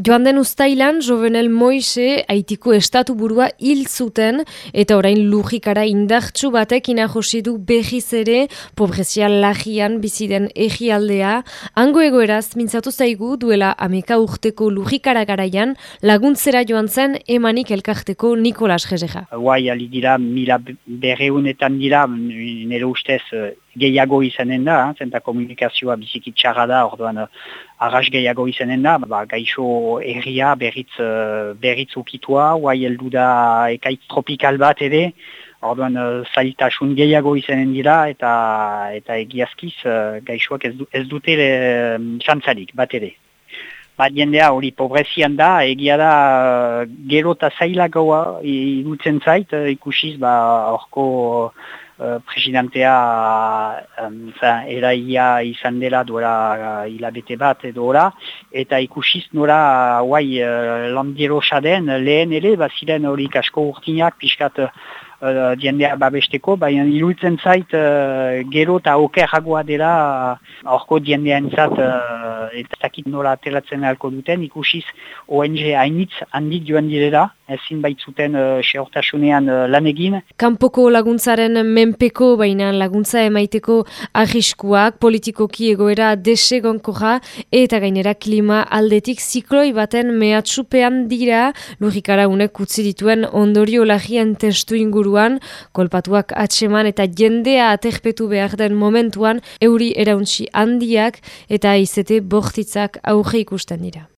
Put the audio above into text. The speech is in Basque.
Joan den ustailan, Jovenel Moise, haitiko estatu burua hil zuten, eta orain lujikara indartsu batek inajosi du behiz ere, pobrezia lagian biziden egialdea, hango egoeraz mintzatu zaigu duela ameka urteko lujikara garaian, laguntzera joan zen emanik elkarteko Nikolas Jezeja. Guai, ali dira, mila berreunetan dira, nire ustez, gehiago izanen da, zenta komunikazioa bizikitxarra da, orduan arras gehiago izanen da, ba, gaixo erria berriz, berriz ukitua, guai heldu da ekaitz tropikal bat ere, orduan zailtasun gehiago izanen dira, eta eta egiazkiz gaixoak ez, ez dute xantzarik bat ere. Ba, jendea hori pobrezian da, egia da gero eta zailagoa irutzen zait, ikusiz, ba, orko Uh, presidentea um, eraia izan dela duela uh, hilabete bat edo eta ikusiz nora guai uh, landiro saden lehen ere, baziren hori kasko urtinak pixkat uh, diendea babesteko, baina iruditzen zait uh, gero eta okerragoa dela horko uh, diendea entzat uh, eta zakit nola ateratzen alko duten, ikusiz ONG hainitz handit joan direla, ezin baitzuten uh, sehortasunean uh, lan egin. Kanpoko laguntzaren menpeko, baina laguntza emaiteko ahiskuak, politikoki egoera desegonkoja eta gainera klima aldetik zikloi baten mehatsupean dira, lurikara unek utzi dituen ondorio lagien testu inguruan, kolpatuak atseman eta jendea aterpetu behar den momentuan, euri erauntzi handiak eta izete bortitzak auge ikusten dira.